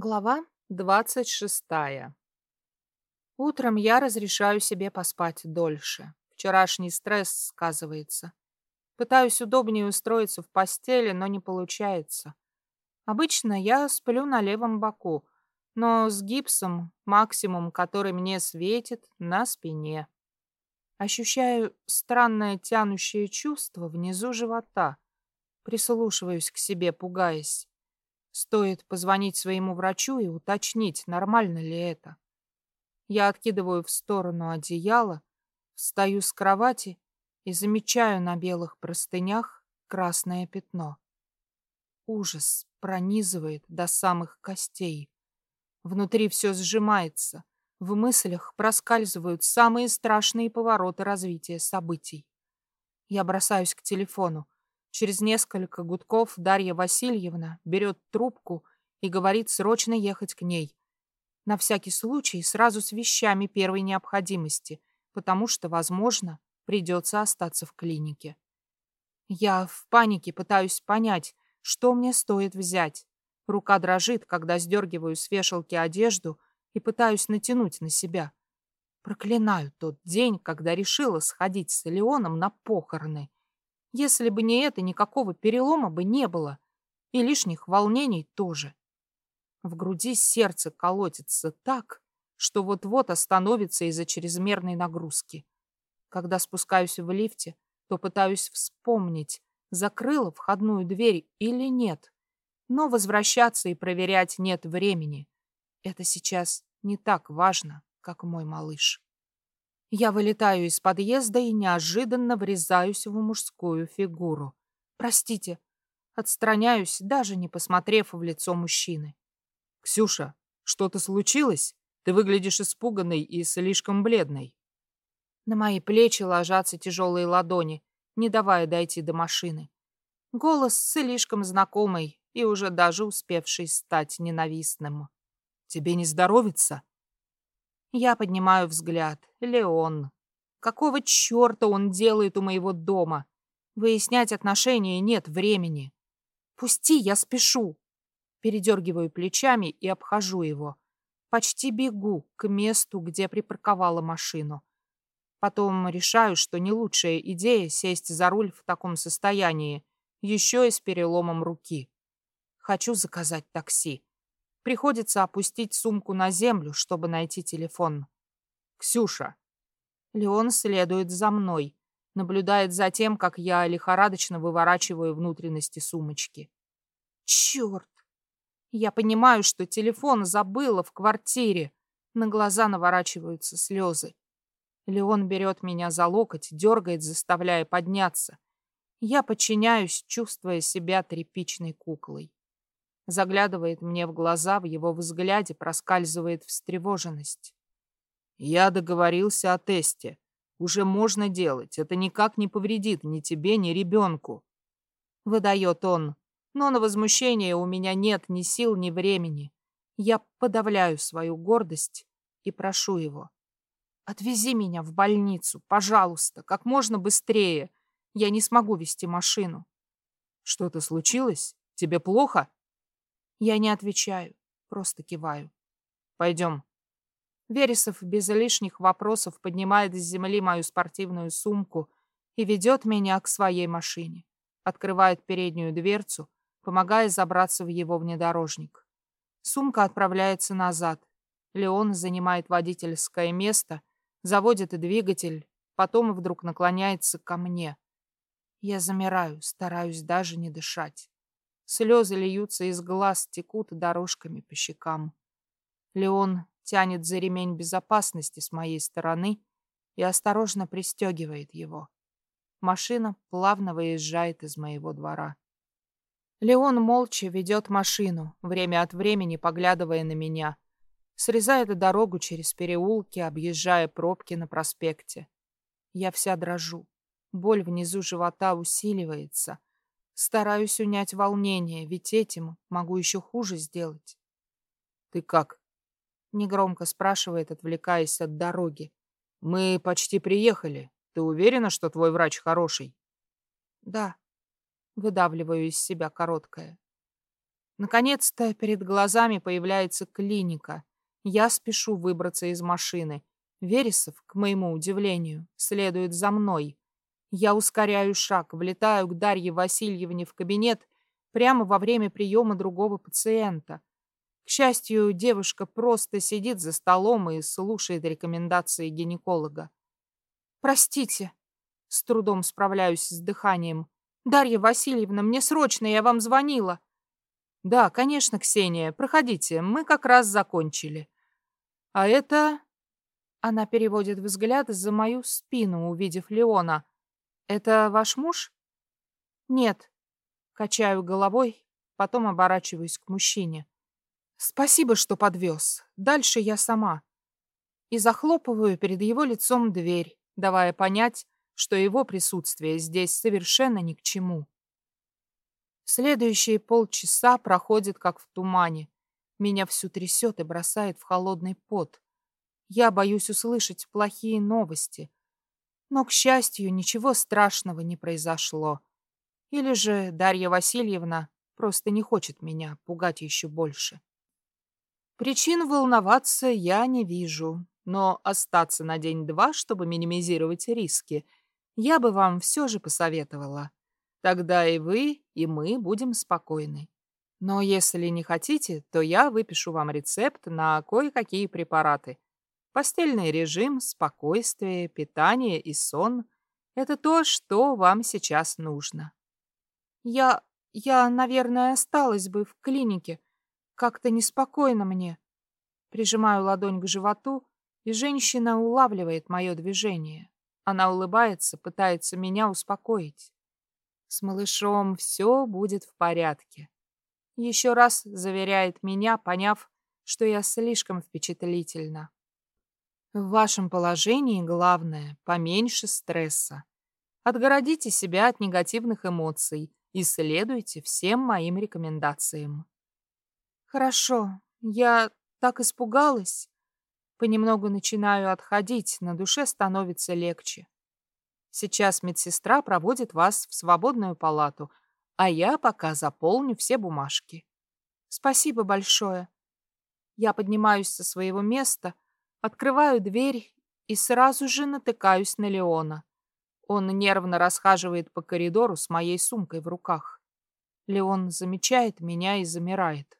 Глава двадцать шестая. Утром я разрешаю себе поспать дольше. Вчерашний стресс сказывается. Пытаюсь удобнее устроиться в постели, но не получается. Обычно я сплю на левом боку, но с гипсом максимум, который мне светит, на спине. Ощущаю странное тянущее чувство внизу живота. Прислушиваюсь к себе, пугаясь. Стоит позвонить своему врачу и уточнить, нормально ли это. Я откидываю в сторону одеяло, встаю с кровати и замечаю на белых простынях красное пятно. Ужас пронизывает до самых костей. Внутри все сжимается. В мыслях проскальзывают самые страшные повороты развития событий. Я бросаюсь к телефону. Через несколько гудков Дарья Васильевна берет трубку и говорит срочно ехать к ней. На всякий случай сразу с вещами первой необходимости, потому что, возможно, придется остаться в клинике. Я в панике пытаюсь понять, что мне стоит взять. Рука дрожит, когда сдергиваю с вешалки одежду и пытаюсь натянуть на себя. Проклинаю тот день, когда решила сходить с Леоном на похороны. Если бы не это, никакого перелома бы не было. И лишних волнений тоже. В груди сердце колотится так, что вот-вот остановится из-за чрезмерной нагрузки. Когда спускаюсь в лифте, то пытаюсь вспомнить, закрыла входную дверь или нет. Но возвращаться и проверять нет времени. Это сейчас не так важно, как мой малыш. Я вылетаю из подъезда и неожиданно врезаюсь в мужскую фигуру. Простите. Отстраняюсь, даже не посмотрев в лицо мужчины. «Ксюша, что-то случилось? Ты выглядишь испуганной и слишком бледной». На мои плечи ложатся тяжелые ладони, не давая дойти до машины. Голос слишком знакомый и уже даже успевший стать ненавистным. «Тебе не здоровится?» Я поднимаю взгляд. Леон. Какого черта он делает у моего дома? Выяснять отношения нет времени. Пусти, я спешу. Передергиваю плечами и обхожу его. Почти бегу к месту, где припарковала машину. Потом решаю, что не лучшая идея сесть за руль в таком состоянии, еще и с переломом руки. Хочу заказать такси. Приходится опустить сумку на землю, чтобы найти телефон. «Ксюша!» Леон следует за мной, наблюдает за тем, как я лихорадочно выворачиваю внутренности сумочки. Черт! Я понимаю, что телефон забыла в квартире. На глаза наворачиваются слезы. Леон берет меня за локоть, дергает, заставляя подняться. Я подчиняюсь, чувствуя себя тряпичной куклой. Заглядывает мне в глаза, в его взгляде проскальзывает встревоженность. Я договорился о тесте. Уже можно делать. Это никак не повредит ни тебе, ни ребенку. Выдает он. Но на возмущение у меня нет ни сил, ни времени. Я подавляю свою гордость и прошу его. Отвези меня в больницу, пожалуйста, как можно быстрее. Я не смогу вести машину. Что-то случилось? Тебе плохо? Я не отвечаю, просто киваю. Пойдем. Вересов без лишних вопросов поднимает с земли мою спортивную сумку и ведет меня к своей машине. Открывает переднюю дверцу, помогая забраться в его внедорожник. Сумка отправляется назад. Леон занимает водительское место, заводит двигатель, потом вдруг наклоняется ко мне. Я замираю, стараюсь даже не дышать. Слезы льются из глаз, текут дорожками по щекам. Леон тянет за ремень безопасности с моей стороны и осторожно пристегивает его. Машина плавно выезжает из моего двора. Леон молча ведет машину, время от времени поглядывая на меня. Срезает дорогу через переулки, объезжая пробки на проспекте. Я вся дрожу. Боль внизу живота усиливается. Стараюсь унять волнение, ведь этим могу еще хуже сделать. «Ты как?» — негромко спрашивает, отвлекаясь от дороги. «Мы почти приехали. Ты уверена, что твой врач хороший?» «Да». Выдавливаю из себя короткое. Наконец-то перед глазами появляется клиника. Я спешу выбраться из машины. Вересов, к моему удивлению, следует за мной. Я ускоряю шаг, влетаю к Дарье Васильевне в кабинет прямо во время приема другого пациента. К счастью, девушка просто сидит за столом и слушает рекомендации гинеколога. «Простите», — с трудом справляюсь с дыханием. «Дарья Васильевна, мне срочно, я вам звонила». Да, конечно, Ксения, проходите, мы как раз закончили. А это... Она переводит взгляд за мою спину, увидев Леона. Это ваш муж? Нет. Качаю головой, потом оборачиваюсь к мужчине. Спасибо, что подвез. Дальше я сама. И захлопываю перед его лицом дверь, давая понять, что его присутствие здесь совершенно ни к чему. Следующие полчаса проходят как в тумане. Меня всю трясет и бросает в холодный пот. Я боюсь услышать плохие новости. Но, к счастью, ничего страшного не произошло. Или же Дарья Васильевна просто не хочет меня пугать еще больше. Причин волноваться я не вижу, но остаться на день-два, чтобы минимизировать риски, я бы вам все же посоветовала. Тогда и вы, и мы будем спокойны. Но если не хотите, то я выпишу вам рецепт на кое-какие препараты. Постельный режим, спокойствие, питание и сон — это то, что вам сейчас нужно. Я... я, наверное, осталась бы в клинике. Как-то неспокойно мне. Прижимаю ладонь к животу, и женщина улавливает мое движение. Она улыбается, пытается меня успокоить. С малышом все будет в порядке. Еще раз заверяет меня, поняв, что я слишком впечатлительна. В вашем положении главное — поменьше стресса. Отгородите себя от негативных эмоций и следуйте всем моим рекомендациям. Хорошо, я так испугалась. Понемногу начинаю отходить, на душе становится легче. Сейчас медсестра проводит вас в свободную палату, а я пока заполню все бумажки. Спасибо большое. Я поднимаюсь со своего места, открываю дверь и сразу же натыкаюсь на Леона. Он нервно расхаживает по коридору с моей сумкой в руках. Леон замечает меня и замирает.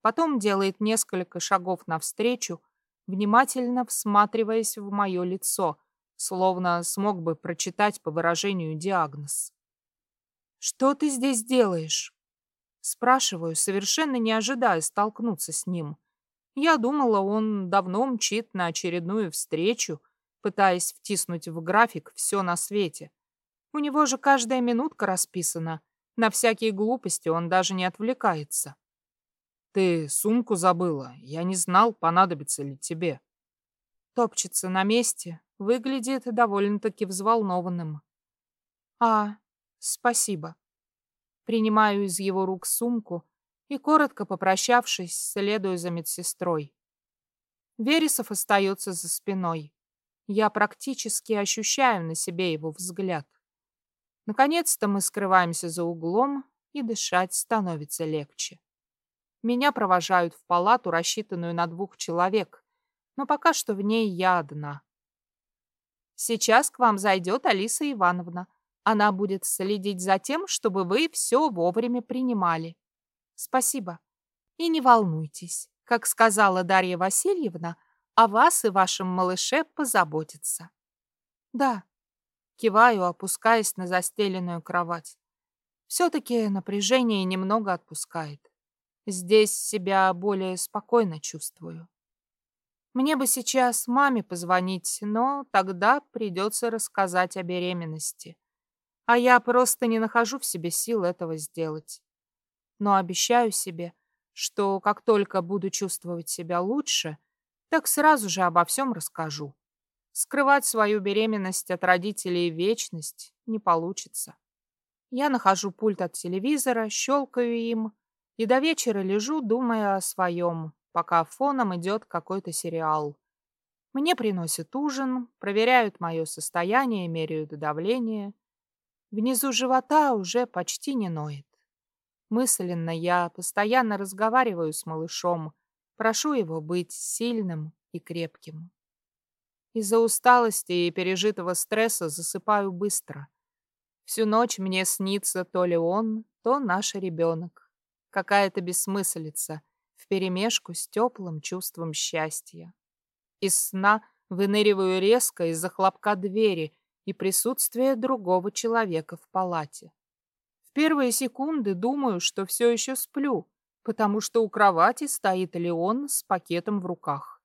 Потом делает несколько шагов навстречу, внимательно всматриваясь в мое лицо — словно смог бы прочитать по выражению диагноз. «Что ты здесь делаешь?» Спрашиваю, совершенно не ожидая столкнуться с ним. Я думала, он давно мчит на очередную встречу, пытаясь втиснуть в график все на свете. У него же каждая минутка расписана. На всякие глупости он даже не отвлекается. «Ты сумку забыла. Я не знал, понадобится ли тебе». Топчется на месте, Выглядит довольно-таки взволнованным. «А, спасибо». Принимаю из его рук сумку и, коротко попрощавшись, следую за медсестрой. Вересов остается за спиной. Я практически ощущаю на себе его взгляд. Наконец-то мы скрываемся за углом, и дышать становится легче. Меня провожают в палату, рассчитанную на двух человек, но пока что в ней я одна. Сейчас к вам зайдет Алиса Ивановна. Она будет следить за тем, чтобы вы все вовремя принимали. Спасибо. И не волнуйтесь. Как сказала Дарья Васильевна, о вас и вашем малыше позаботиться. Да. Киваю, опускаясь на застеленную кровать. Все-таки напряжение немного отпускает. Здесь себя более спокойно чувствую. Мне бы сейчас маме позвонить, но тогда придется рассказать о беременности. А я просто не нахожу в себе сил этого сделать. Но обещаю себе, что как только буду чувствовать себя лучше, так сразу же обо всем расскажу. Скрывать свою беременность от родителей вечность не получится. Я нахожу пульт от телевизора, щелкаю им и до вечера лежу, думая о своем, пока фоном идет какой-то сериал. Мне приносят ужин, проверяют мое состояние, меряют давление. Внизу живота уже почти не ноет. Мысленно я постоянно разговариваю с малышом, прошу его быть сильным и крепким. Из-за усталости и пережитого стресса засыпаю быстро. Всю ночь мне снится то ли он, то наш ребенок. Какая-то бессмыслица вперемешку с теплым чувством счастья. Из сна выныриваю резко из-за хлопка двери и присутствия другого человека в палате. В первые секунды думаю, что все еще сплю, потому что у кровати стоит Леон с пакетом в руках.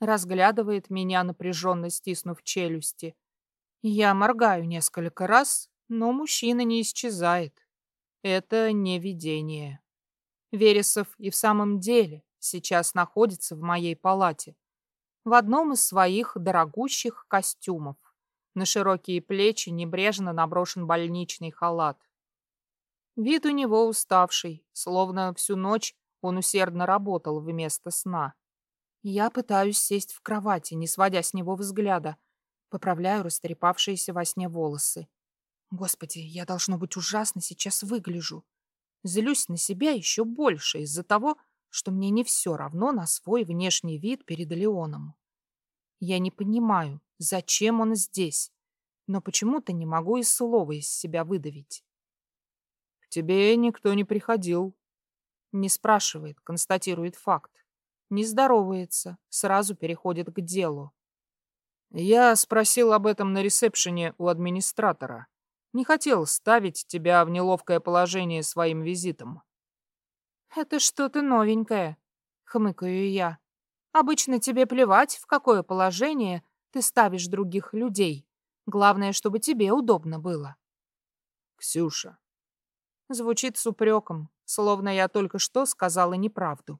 Разглядывает меня, напряженно стиснув челюсти. Я моргаю несколько раз, но мужчина не исчезает. Это не видение. Вересов и в самом деле сейчас находится в моей палате. В одном из своих дорогущих костюмов. На широкие плечи небрежно наброшен больничный халат. Вид у него уставший, словно всю ночь он усердно работал вместо сна. Я пытаюсь сесть в кровати, не сводя с него взгляда. Поправляю растрепавшиеся во сне волосы. Господи, я, должно быть, ужасно сейчас выгляжу. Злюсь на себя еще больше из-за того, что мне не все равно на свой внешний вид перед Леоном. Я не понимаю, зачем он здесь, но почему-то не могу и слова из себя выдавить. «К тебе никто не приходил». Не спрашивает, констатирует факт. Не здоровается, сразу переходит к делу. Я спросил об этом на ресепшене у администратора. Не хотел ставить тебя в неловкое положение своим визитом. «Это что-то новенькое», — хмыкаю я. «Обычно тебе плевать, в какое положение ты ставишь других людей. Главное, чтобы тебе удобно было». «Ксюша». Звучит с упреком, словно я только что сказала неправду.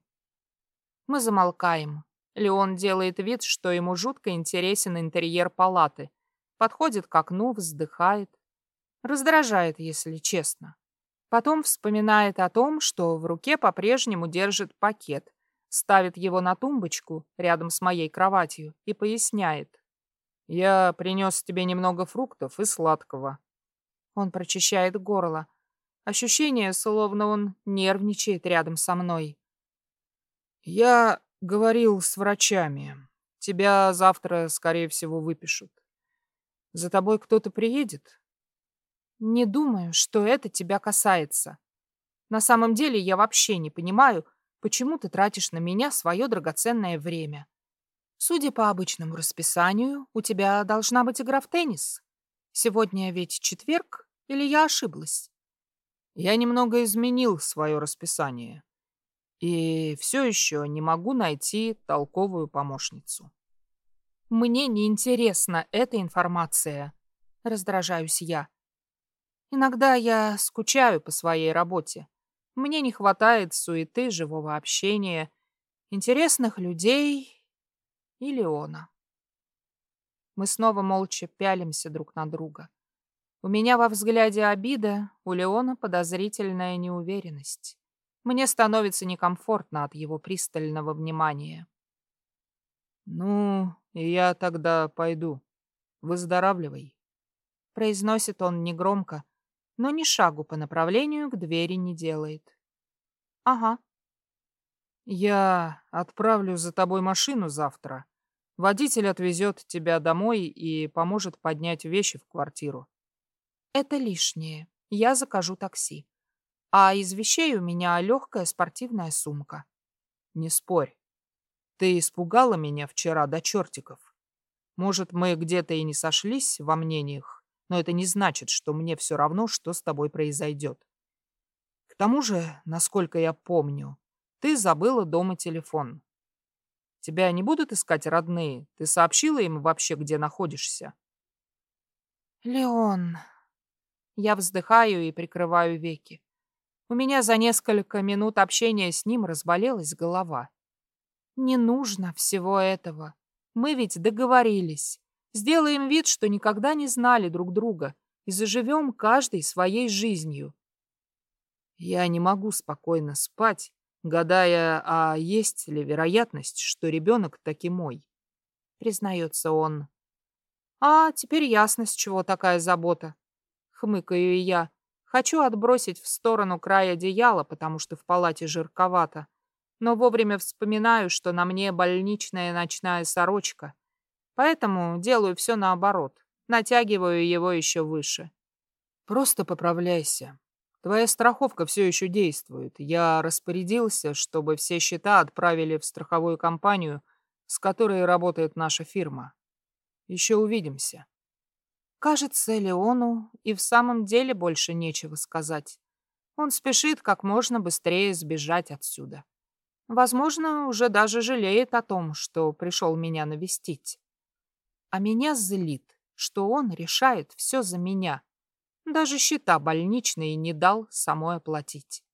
Мы замолкаем. Леон делает вид, что ему жутко интересен интерьер палаты. Подходит к окну, вздыхает. Раздражает, если честно. Потом вспоминает о том, что в руке по-прежнему держит пакет, ставит его на тумбочку рядом с моей кроватью и поясняет. «Я принес тебе немного фруктов и сладкого». Он прочищает горло. Ощущение, словно он нервничает рядом со мной. «Я говорил с врачами. Тебя завтра, скорее всего, выпишут. За тобой кто-то приедет?» Не думаю, что это тебя касается. На самом деле я вообще не понимаю, почему ты тратишь на меня свое драгоценное время. Судя по обычному расписанию, у тебя должна быть игра в теннис. Сегодня ведь четверг, или я ошиблась? Я немного изменил свое расписание. И все еще не могу найти толковую помощницу. Мне не интересна эта информация. Раздражаюсь я. Иногда я скучаю по своей работе. Мне не хватает суеты, живого общения, интересных людей и Леона. Мы снова молча пялимся друг на друга. У меня во взгляде обида, у Леона подозрительная неуверенность. Мне становится некомфортно от его пристального внимания. «Ну, я тогда пойду. Выздоравливай», — произносит он негромко, но ни шагу по направлению к двери не делает. Ага. Я отправлю за тобой машину завтра. Водитель отвезет тебя домой и поможет поднять вещи в квартиру. Это лишнее. Я закажу такси. А из вещей у меня легкая спортивная сумка. Не спорь. Ты испугала меня вчера до чертиков. Может, мы где-то и не сошлись во мнениях, но это не значит, что мне все равно, что с тобой произойдет. К тому же, насколько я помню, ты забыла дома телефон. Тебя не будут искать родные? Ты сообщила им вообще, где находишься? Леон. Я вздыхаю и прикрываю веки. У меня за несколько минут общения с ним разболелась голова. Не нужно всего этого. Мы ведь договорились. Сделаем вид, что никогда не знали друг друга и заживем каждой своей жизнью. Я не могу спокойно спать, гадая, а есть ли вероятность, что ребенок таки мой, признается он. А, теперь ясно, с чего такая забота. Хмыкаю я, Хочу отбросить в сторону край одеяла, потому что в палате жарковато, но вовремя вспоминаю, что на мне больничная ночная сорочка, поэтому делаю все наоборот, натягиваю его еще выше. Просто поправляйся. Твоя страховка все еще действует. Я распорядился, чтобы все счета отправили в страховую компанию, с которой работает наша фирма. Еще увидимся. Кажется, Леону и в самом деле больше нечего сказать. Он спешит как можно быстрее сбежать отсюда. Возможно, уже даже жалеет о том, что пришел меня навестить. А меня злит, что он решает все за меня. Даже счета больничные не дал самой оплатить.